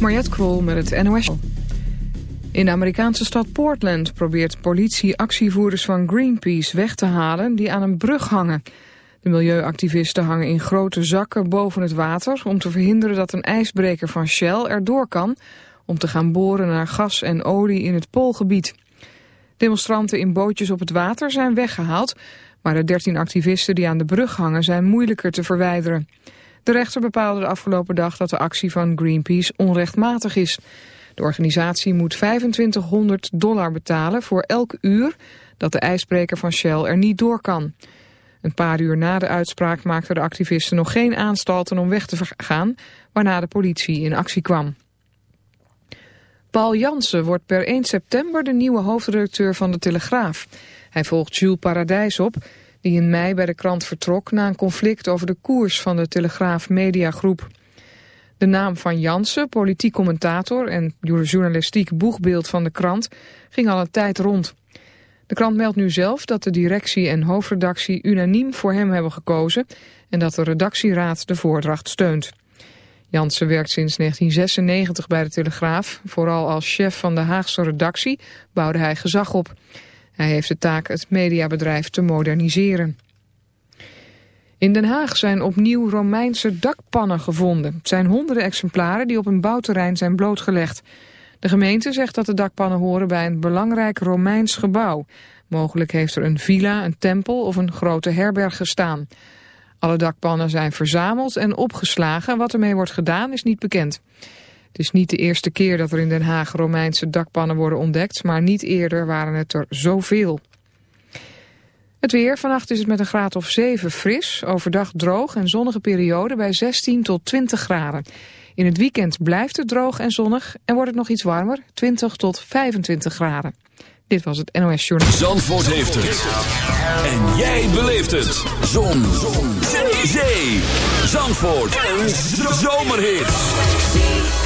Mariette Krol met het NOS. In de Amerikaanse stad Portland probeert politie actievoerders van Greenpeace weg te halen die aan een brug hangen. De milieuactivisten hangen in grote zakken boven het water om te verhinderen dat een ijsbreker van Shell erdoor kan om te gaan boren naar gas en olie in het Poolgebied. Demonstranten in bootjes op het water zijn weggehaald, maar de 13 activisten die aan de brug hangen zijn moeilijker te verwijderen. De rechter bepaalde de afgelopen dag dat de actie van Greenpeace onrechtmatig is. De organisatie moet 2500 dollar betalen voor elk uur dat de ijsbreker van Shell er niet door kan. Een paar uur na de uitspraak maakten de activisten nog geen aanstalten om weg te gaan, waarna de politie in actie kwam. Paul Jansen wordt per 1 september de nieuwe hoofdredacteur van de Telegraaf. Hij volgt Jules Paradijs op, die in mei bij de krant vertrok na een conflict over de koers van de Telegraaf Mediagroep. De naam van Jansen, politiek commentator en journalistiek boegbeeld van de krant, ging al een tijd rond. De krant meldt nu zelf dat de directie en hoofdredactie unaniem voor hem hebben gekozen en dat de redactieraad de voordracht steunt. Jansen werkt sinds 1996 bij de Telegraaf. Vooral als chef van de Haagse redactie bouwde hij gezag op. Hij heeft de taak het mediabedrijf te moderniseren. In Den Haag zijn opnieuw Romeinse dakpannen gevonden. Het zijn honderden exemplaren die op een bouwterrein zijn blootgelegd. De gemeente zegt dat de dakpannen horen bij een belangrijk Romeins gebouw. Mogelijk heeft er een villa, een tempel of een grote herberg gestaan. Alle dakpannen zijn verzameld en opgeslagen. Wat ermee wordt gedaan is niet bekend. Het is niet de eerste keer dat er in Den Haag Romeinse dakpannen worden ontdekt, maar niet eerder waren het er zoveel. Het weer, vannacht is het met een graad of 7 fris, overdag droog en zonnige periode bij 16 tot 20 graden. In het weekend blijft het droog en zonnig en wordt het nog iets warmer, 20 tot 25 graden. Dit was het NOS Journal. Zandvoort heeft het. En jij beleeft het. Zon. Zon. Zee. Zandvoort. Een zomerhit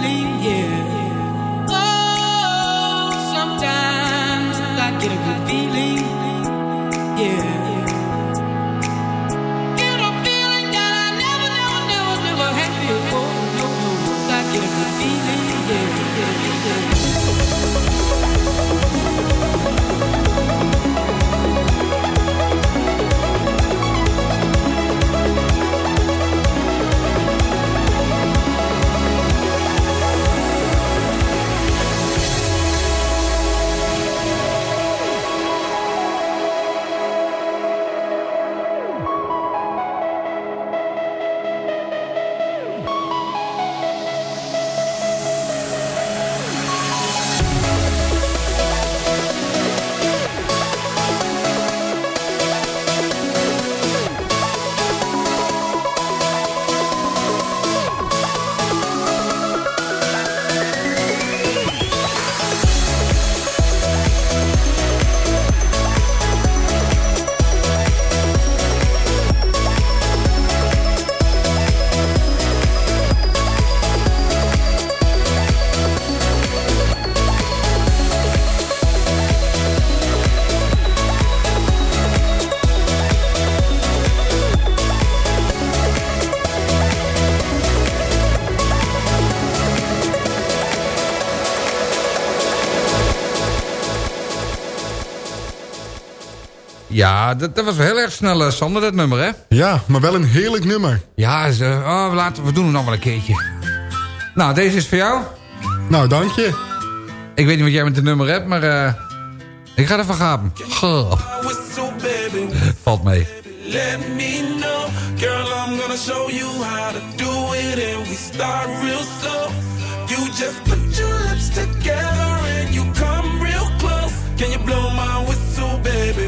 Ja, dat, dat was wel heel erg snel, uh, Sander, dat nummer, hè? Ja, maar wel een heerlijk nummer. Ja, ze, oh, laten, we doen het nog wel een keertje. Nou, deze is voor jou. Nou, dank je. Ik weet niet wat jij met het nummer hebt, maar uh, ik ga ervan gaan. Valt mee. Let me know, girl, I'm gonna show you how to do it and we start real slow. You just put your lips together and you come real close. Can you blow my whistle, baby,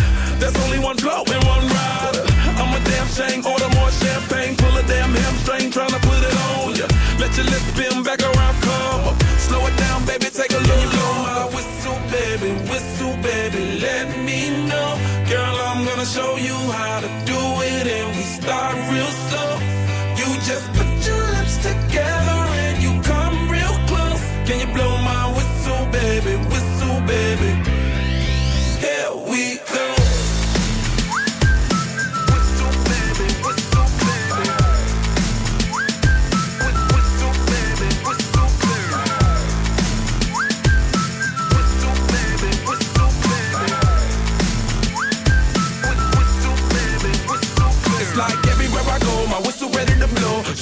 There's only one flow and one rider. I'm a damn shame, order more champagne, pull a damn hamstring, tryna put it on ya. Let your lips spin back around, come up. Slow it down, baby, take a look. Blow my whistle, baby, whistle, baby, let me know. Girl, I'm gonna show you how to do it, and we start real slow. You just put your lips together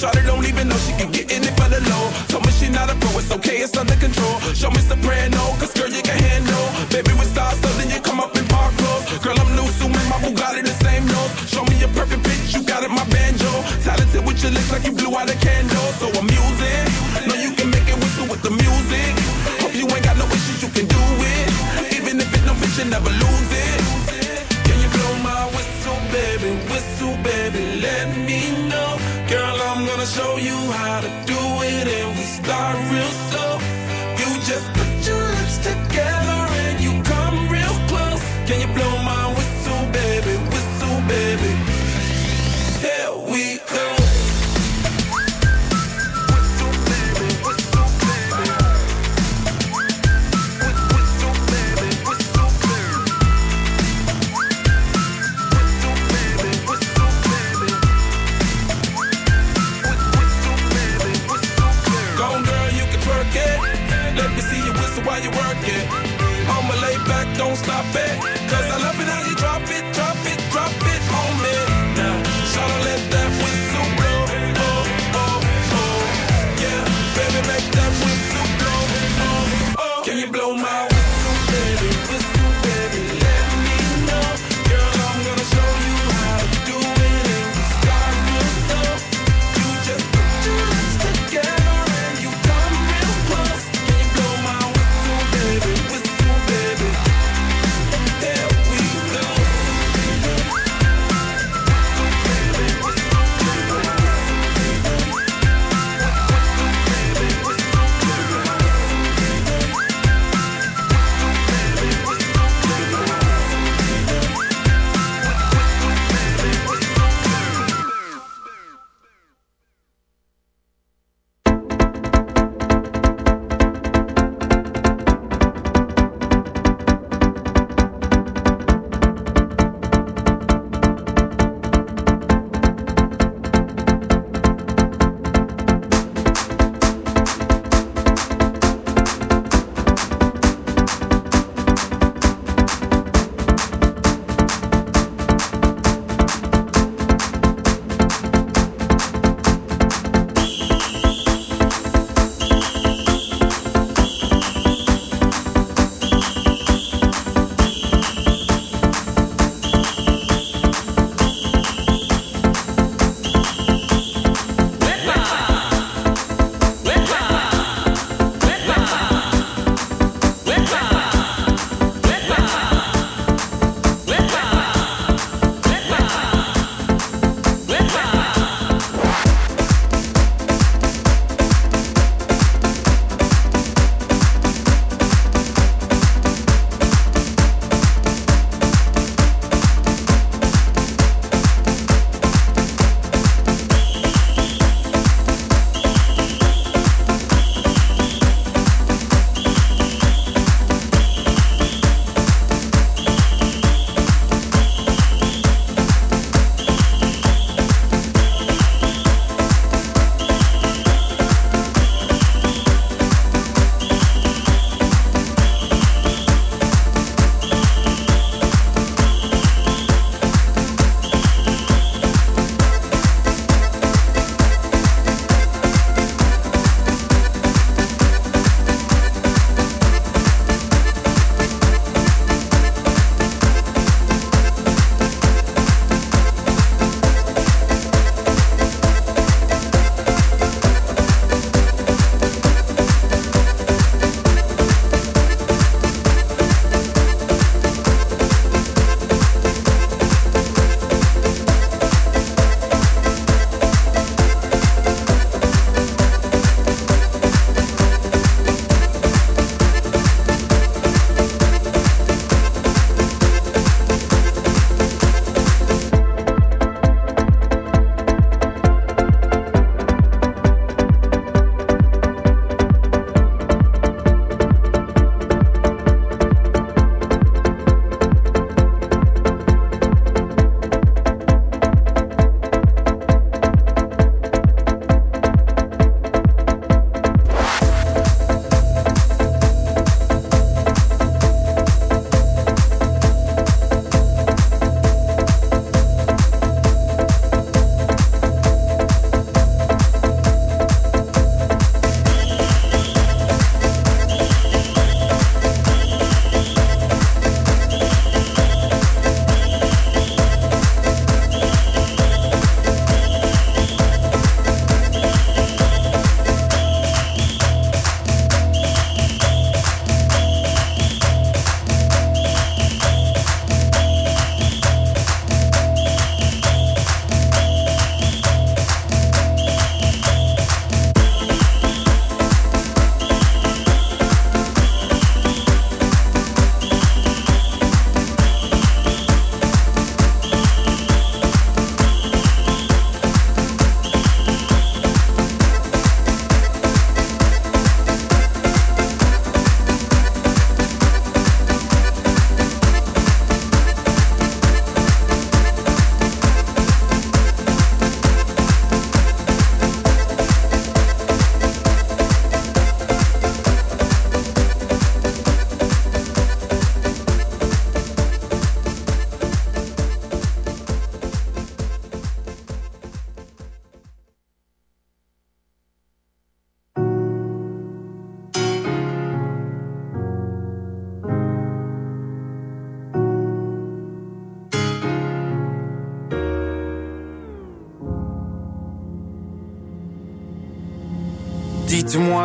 Shawty don't even know she can get in it for the low. Told me she not a pro, it's okay, it's under control. Show me soprano, cause girl, you can handle. Baby, with stars, so then you come up in park clothes. Girl, I'm new, so my Bugatti the same nose. Show me a perfect pitch, you got it, my banjo. Talented with your lips like you blew out a candle.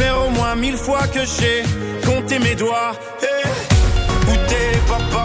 faire au moins mille fois que j'ai compté mes doigts. Eh, où t'es, papa,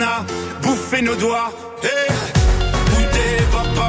a bouffé nos doigts. Hey eh, papa,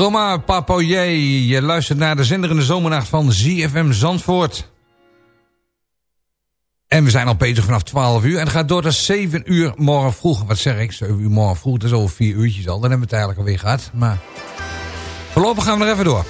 Roma Papoyer, je luistert naar de zinderende zomernacht van ZFM Zandvoort. En we zijn al bezig vanaf 12 uur. En het gaat door tot 7 uur morgen vroeg. Wat zeg ik? 7 uur morgen vroeg. Dat is over 4 uurtjes al. Dan hebben we het eigenlijk alweer gehad. Maar voorlopig gaan we er even door.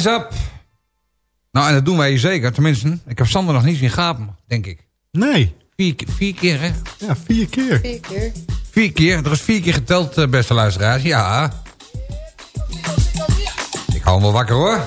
Rise up. Nou, en dat doen wij zeker. Tenminste, ik heb Sander nog niet zien gapen, denk ik. Nee. Vier, vier keer, hè? Ja, vier keer. Vier keer. Vier keer. Er is vier keer geteld, eh, beste luisteraars. Ja. Ik hou hem wel wakker, hoor.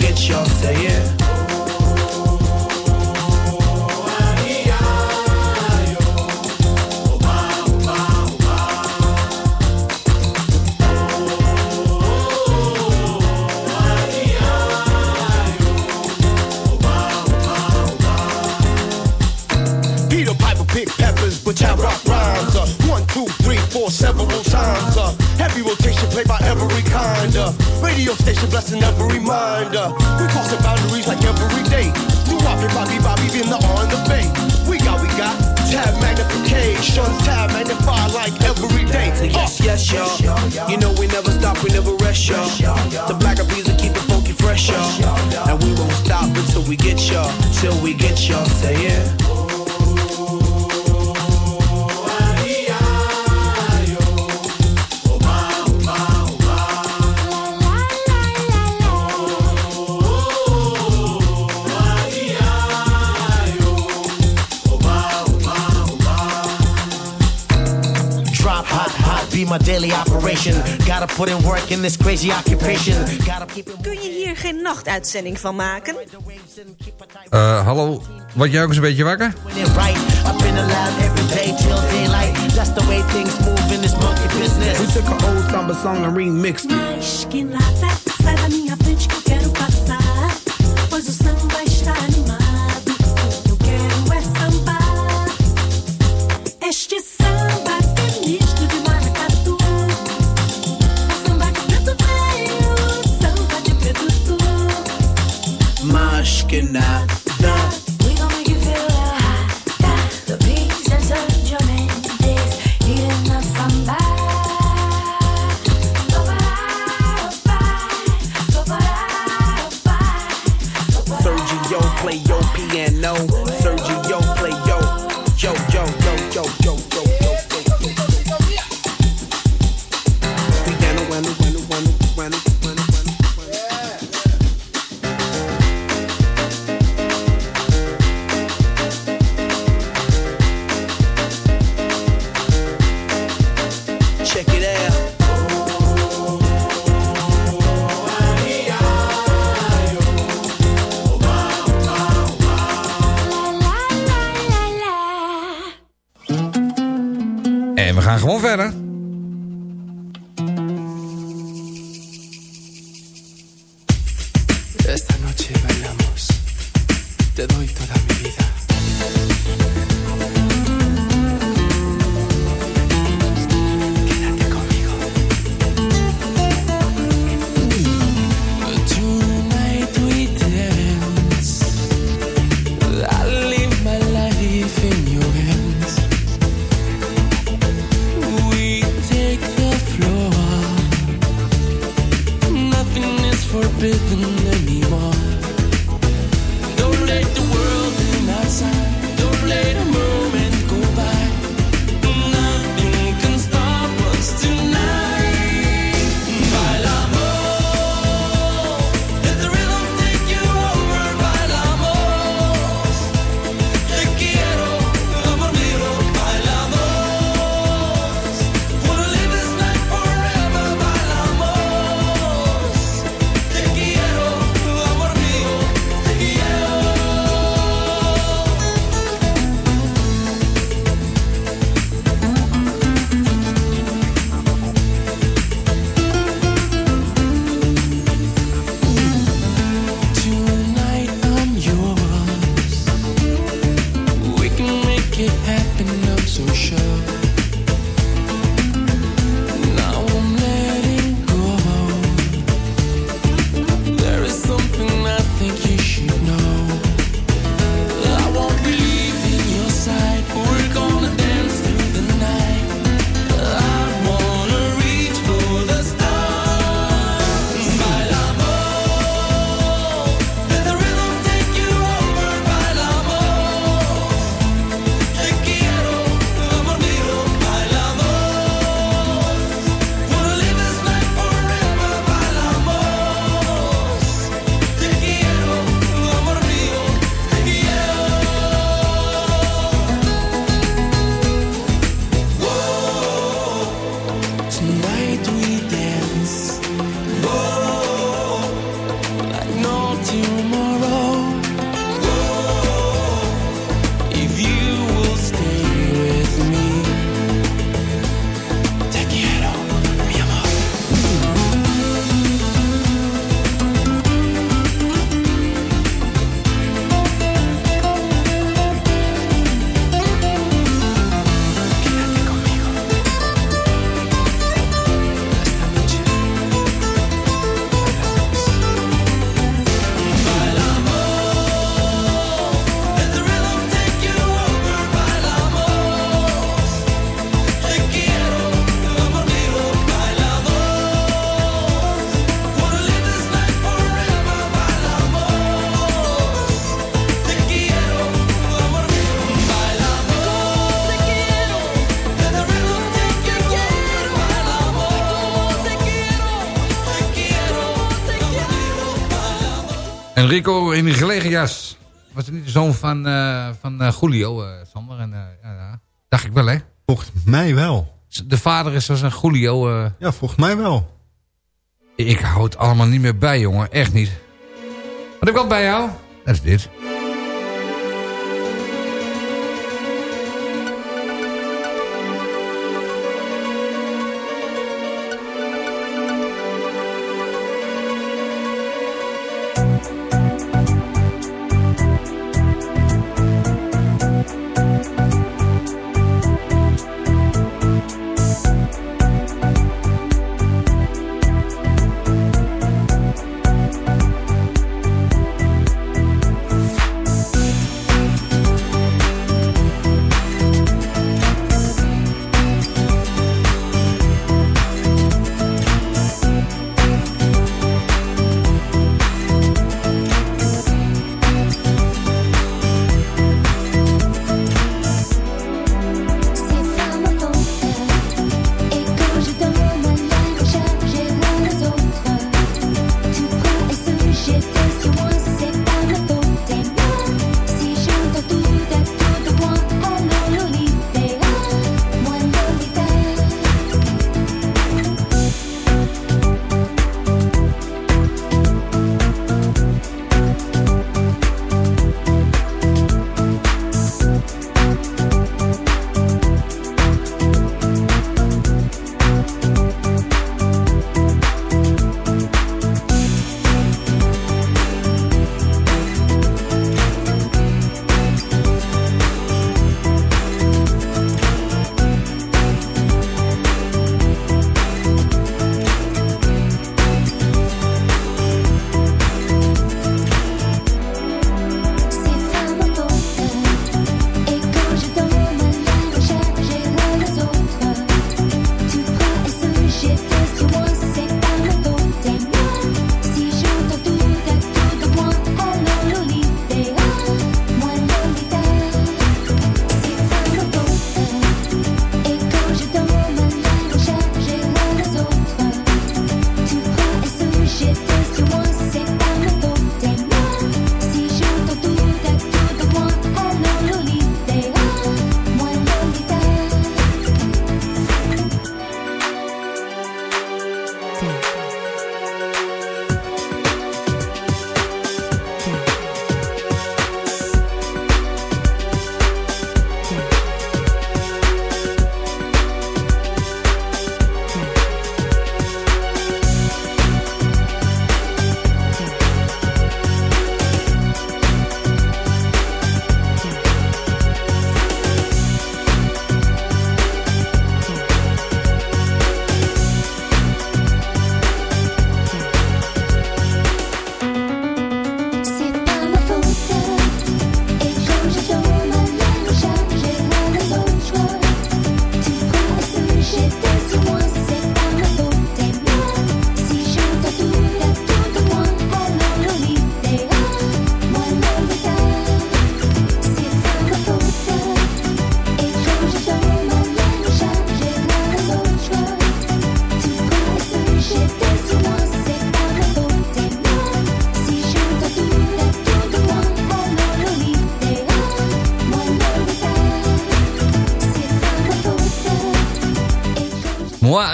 Work in this crazy occupation. Kun je hier geen nachtuitzending van maken? Uh, hallo, wat jij ook eens een beetje wakker? We took een old samba song and remixed in die jas. Was niet de zoon van, uh, van eh, Julio, eh, Sander? En, ja, dacht ik wel, hè? Volgens mij wel. De vader is als een Julio. Ja, volgens mij wel. Ik hou het allemaal niet meer bij, jongen. Echt niet. Wat heb ik al bij jou? Dat is dit.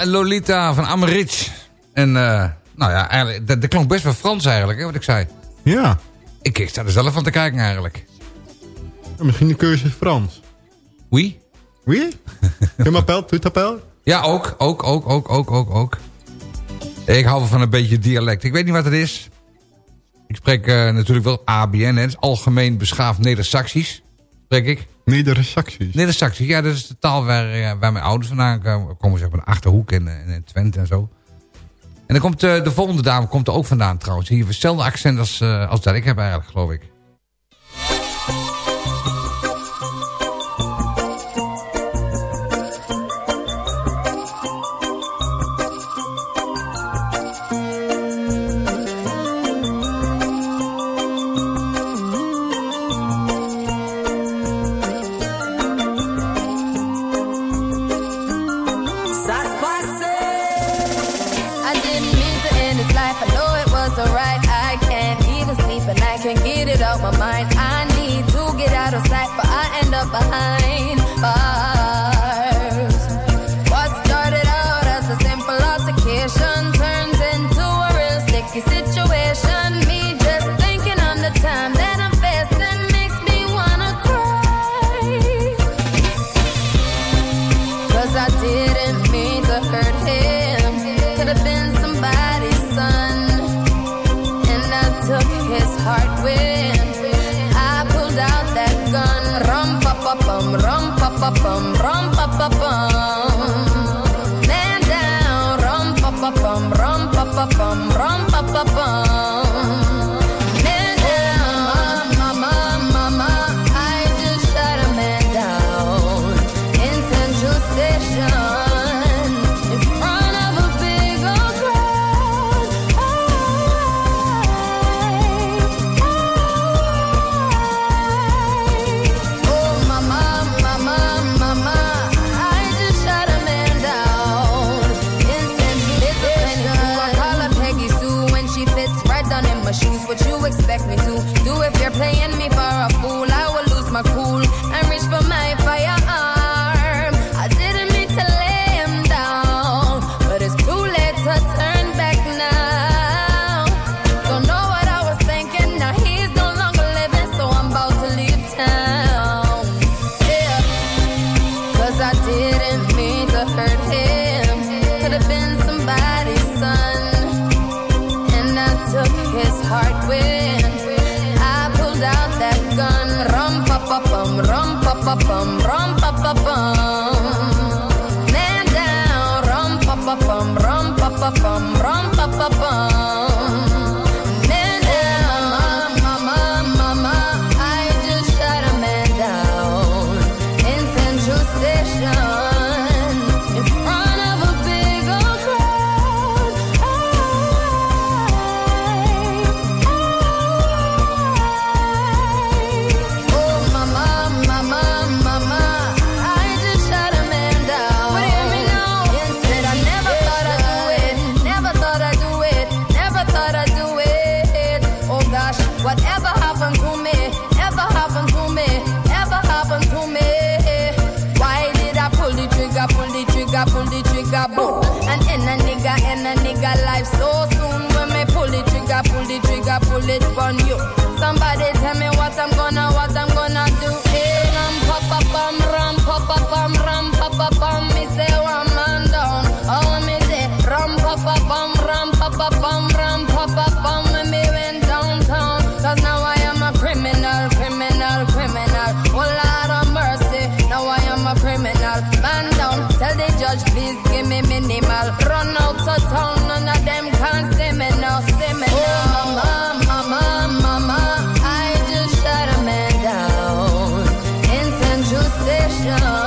Lolita van Amrits En eh, nou ja, eigenlijk, dat, klonk best wel Frans eigenlijk, hè, wat ik zei. Ja. Ik, ik sta er zelf van te kijken eigenlijk. Misschien de cursus Frans. Oui. Oui? Je m'appelle, tu t'appelles? Ja, ook, ook, ook, ook, ook, ook, ook. Ik hou van een beetje dialect. Ik weet niet wat het is. Ik spreek eh, natuurlijk wel ABN, hè. algemeen beschaafd Neder-Saxisch. Spreek ik. Neder-Saxisch. Neder-Saxisch, ja, dat is de taal waar, eh, waar mijn ouders vandaan komen. Komen zeg maar de Achterhoek en, en eh, Twente en zo. En dan komt de, de volgende dame komt er ook vandaan trouwens. Hier heeft hetzelfde accent als, als dat ik heb eigenlijk, geloof ik. pa bum, pam pam pam. bum. bullet on you. Somebody tell me what I'm gonna, what I'm gonna do. Hey, ram, pop, pop, bam, ram, pop, pop, bam, ram, pop, pop, bam. Me say one man down. Oh, me say ram, pop, pop, bam, ram, pop, pop, bam, ram, pop, pop, bam. When me went downtown, cause now I am a criminal, criminal, criminal. Oh, Lord of mercy, now I am a criminal. Man down, tell the judge, please give me minimal. Run out. show.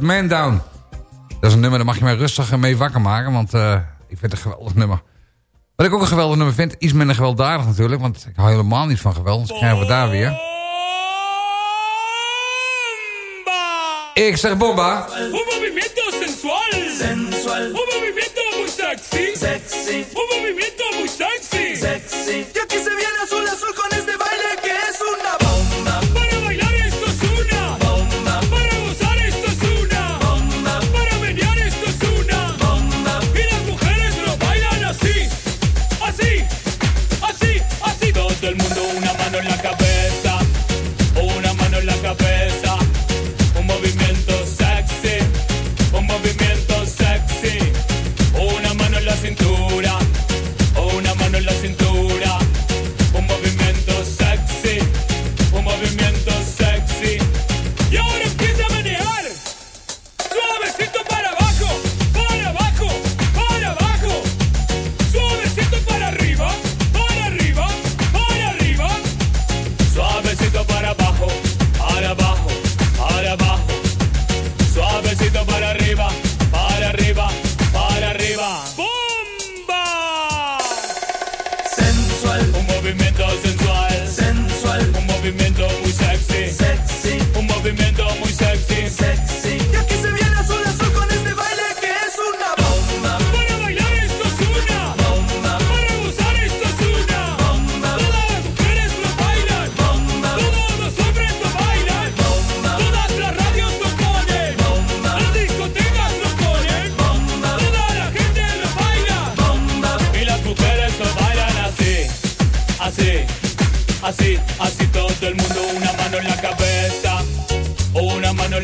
Man Down. Dat is een nummer, daar mag je mij rustig mee wakker maken. Want eh, ik vind het een geweldig nummer. Wat ik ook een geweldig nummer vind, iets minder gewelddadig natuurlijk. Want ik hou helemaal niet van geweld, dus krijgen we daar weer. Ik zeg bomba. Un movimiento sensual. Sensual. Muy sexy. Sexy. Sexy. Sexy. sensual, un movimiento sensual, sensual, un movimiento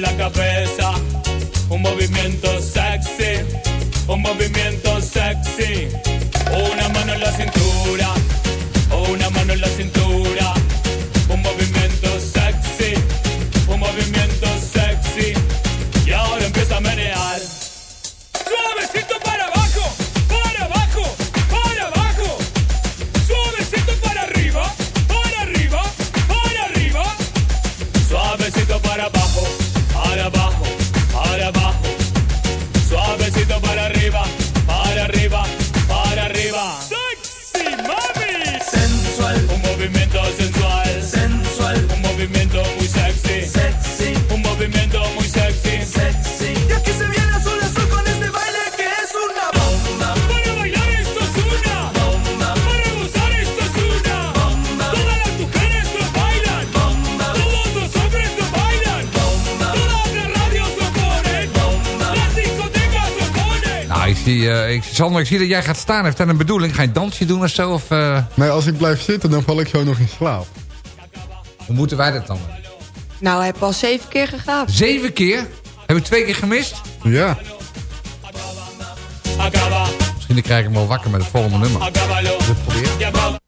la cabeza. Un movimiento sexy, un movimiento sexy. Una mano en la cintura Sander, ik zie dat jij gaat staan. Heeft dat een bedoeling? Ga je dansje doen of zo? Of. Eh? Nee, als ik blijf zitten, dan val ik zo nog in slaap. Hoe moeten wij dat dan? Nou, hij heeft al zeven keer gegaan. Zeven keer? Hebben we twee keer gemist? Ja. Misschien krijg ik hem wel wakker met het volgende nummer. Dit proberen.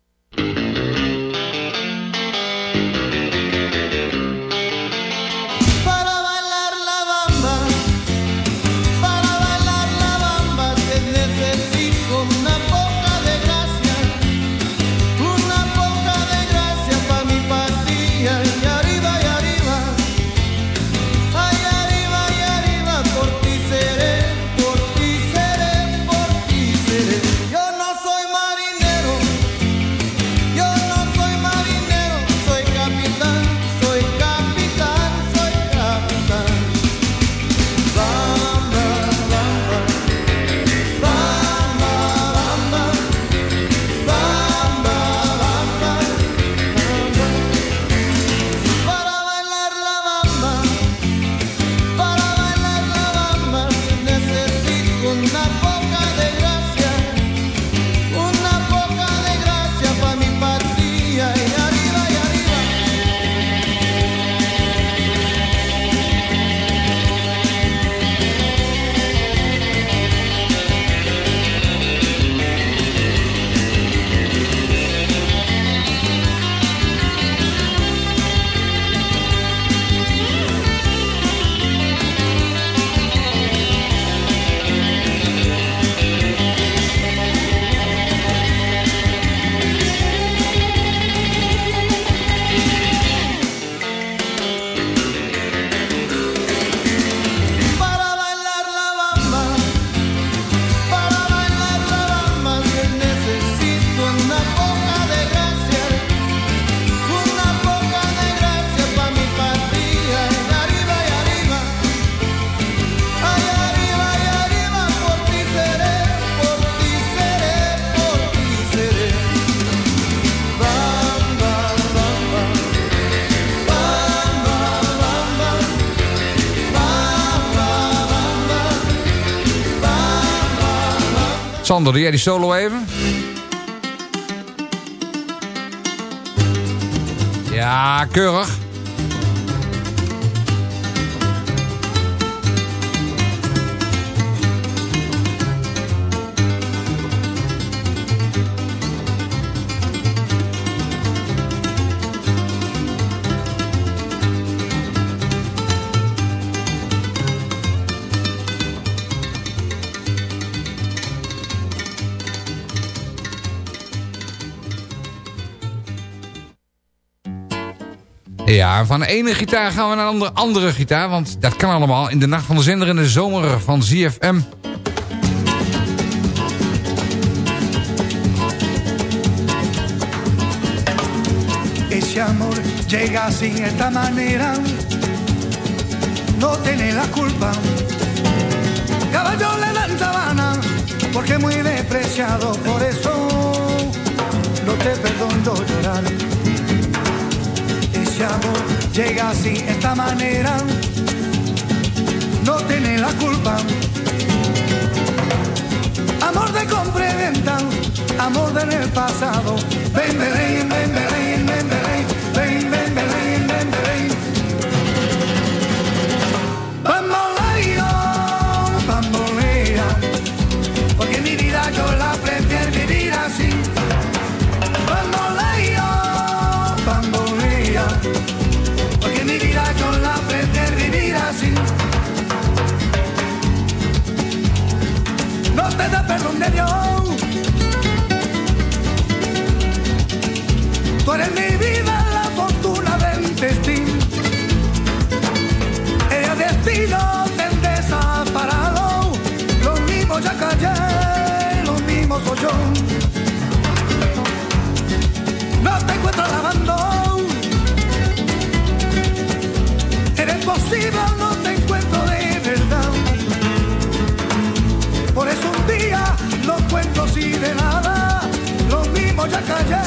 Sander, doe jij die solo even? Ja, keurig. Ja, van de ene gitaar gaan we naar een andere, andere gitaar. Want dat kan allemaal in de nacht van de zender in de zomer van ZFM. Ese amor llega así, esta manera, no tiene la culpa. Caballo le dan sabana, porque muy despreciado, por eso no te perdono llorar. llega así, esta manera, no tiene la culpa. Amor de compra y venta, amor del de pasado, ven, ven, ven, ven. Soy. No te encuentro lavando. Eres posible, no te encuentro de verdad. Por eso un día lo cuento así de nada. Lo mismo ya callé,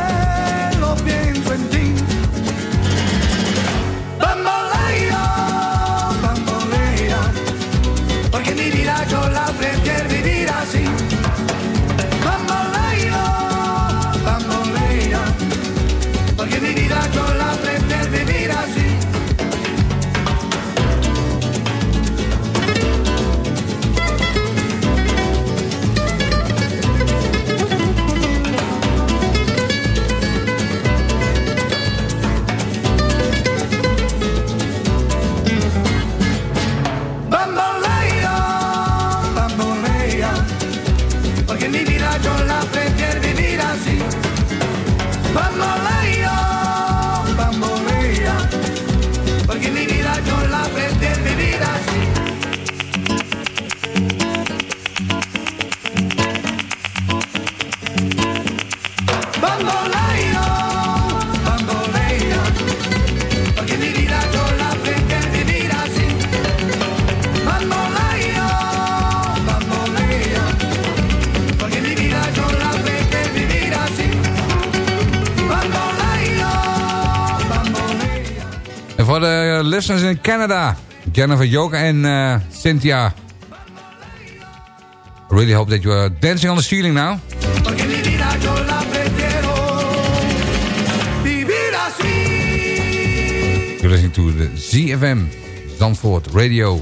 voor de listeners in Canada. Jennifer Joke en eh, Cynthia. I really hope that you are dancing on the ceiling now. You're listening to the ZFM Zandvoort Radio.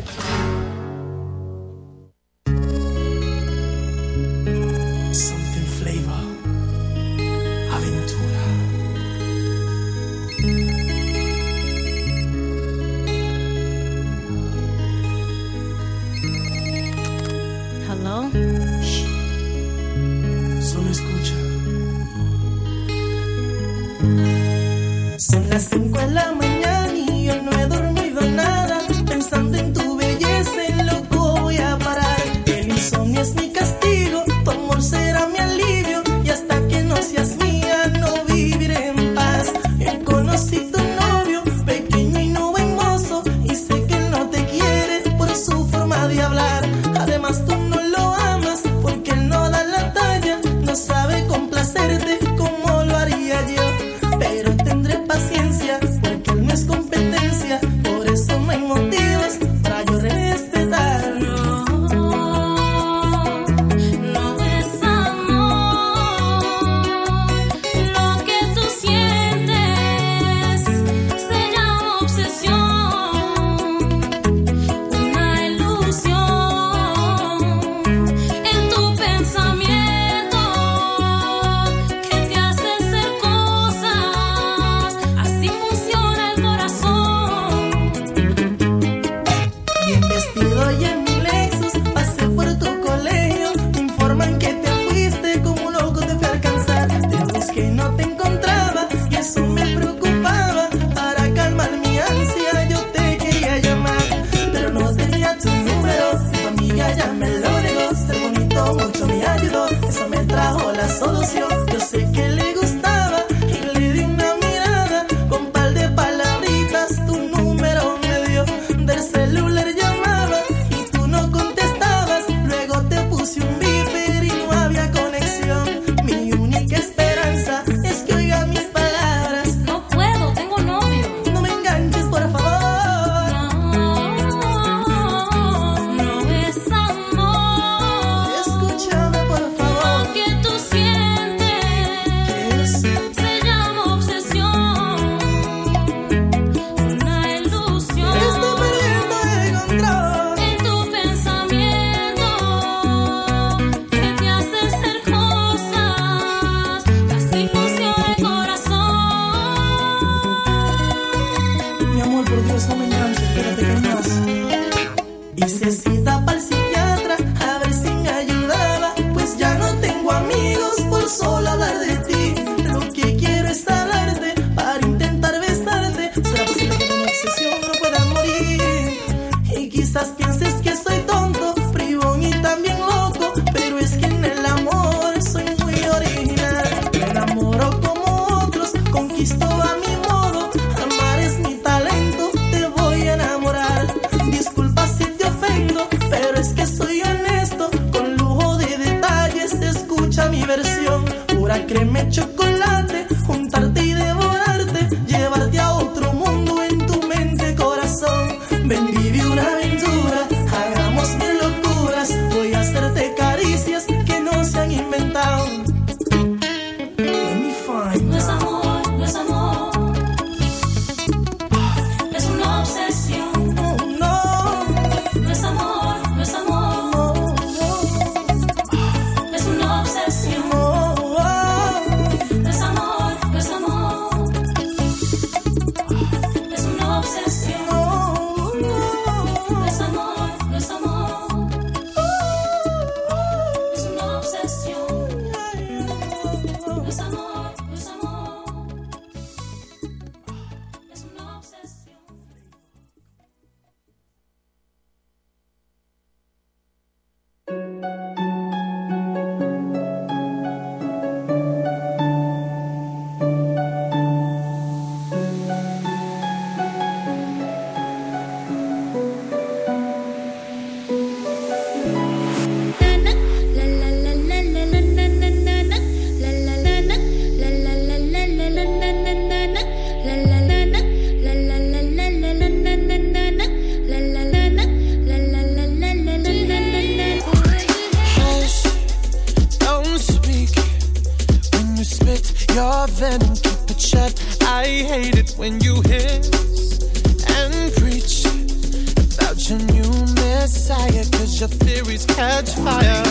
desire, cause your theories catch fire.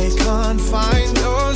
I can't find your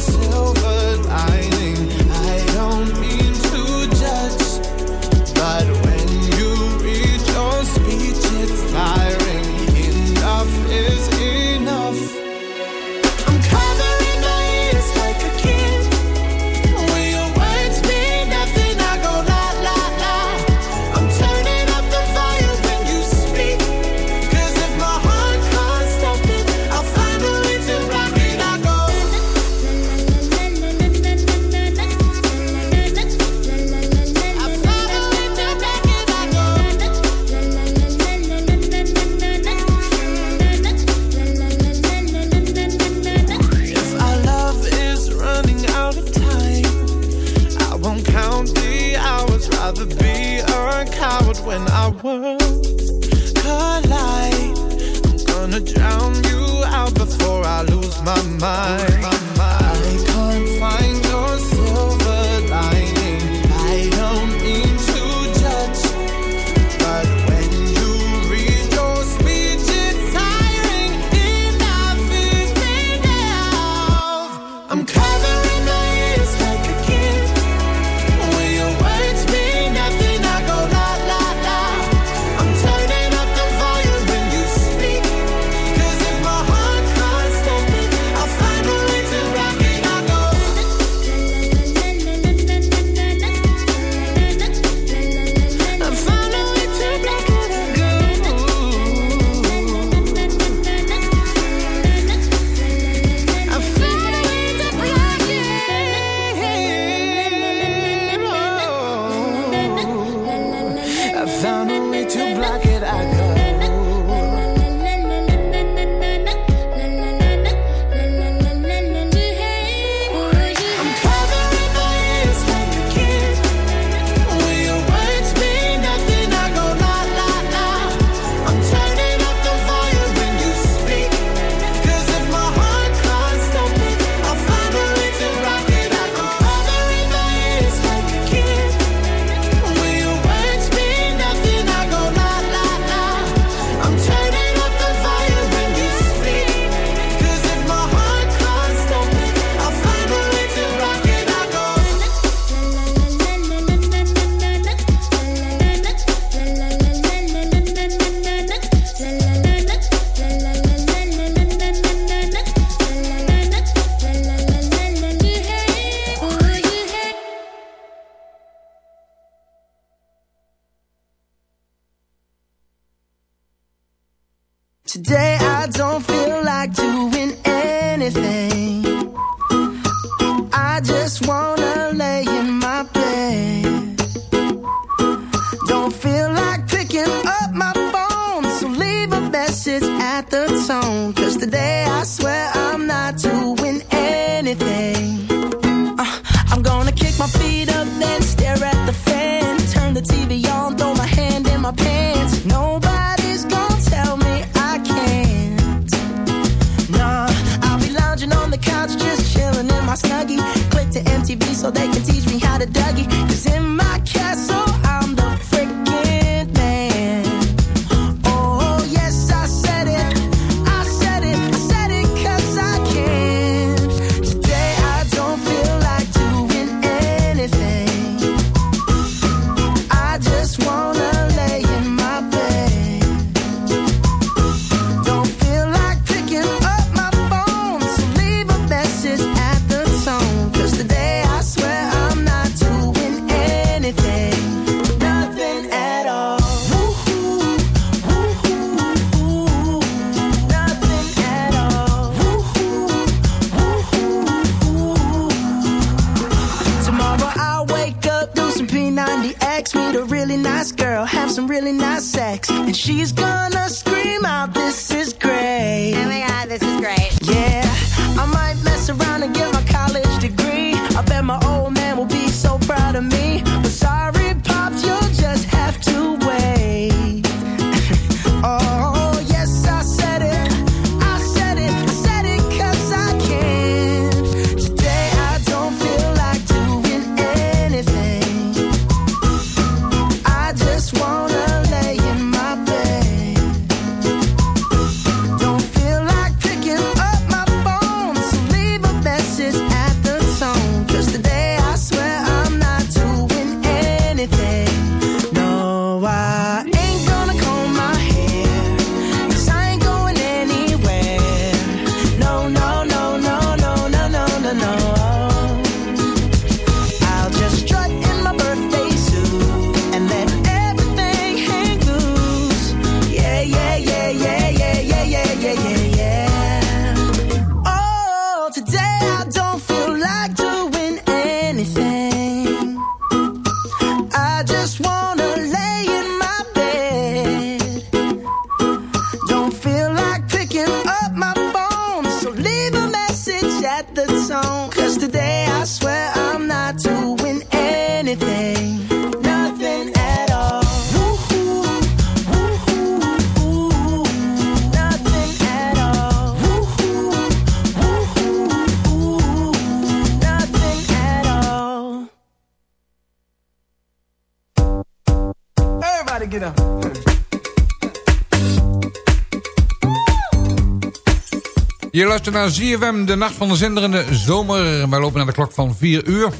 naar ZFM, de nacht van de zinderende zomer. Wij lopen naar de klok van 4 uur.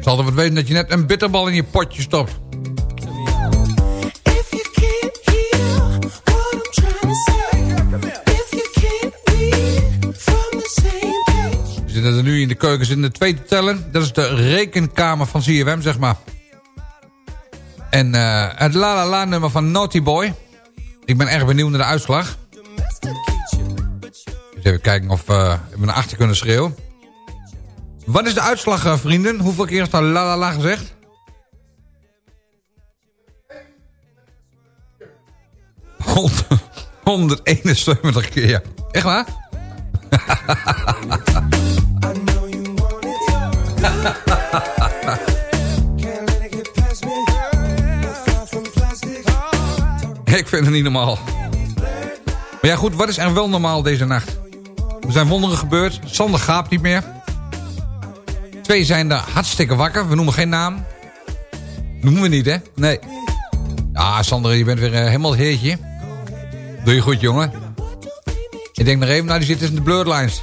Zal er wat weten dat je net een bitterbal in je potje stopt. We zitten er nu in de keukens in de tweede tellen. Dat is de rekenkamer van ZFM, zeg maar. En eh, het La La La nummer van Naughty Boy. Ik ben erg benieuwd naar de uitslag even kijken of eh, we naar achter kunnen schreeuwen. Wat is de uitslag, eh, vrienden? Hoeveel keer is daar la la la gezegd? 171 keer. Echt waar? Ik vind het niet normaal. Maar ja goed, wat is er wel normaal deze nacht? Er zijn wonderen gebeurd. Sander gaapt niet meer. Twee zijn er hartstikke wakker. We noemen geen naam. Noemen we niet, hè? Nee. Ja, Sander, je bent weer eh, helemaal het heertje. Doe je goed, jongen. Ik denk nog even, nou, die zit in de blurred lines.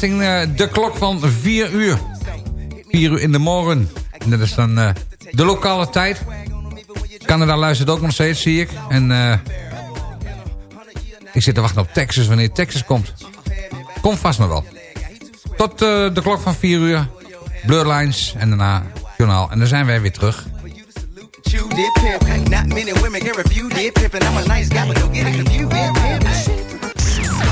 Richting eh, de klok van 4 uur. 4 uur in de morgen. En dat is dan eh, de lokale tijd. Canada luistert ook nog steeds, zie ik. En eh, ik zit te wachten op Texas, wanneer Texas komt. Komt vast maar wel. Tot de klok van 4 uur. Blurlines en daarna journaal. En dan zijn wij weer terug.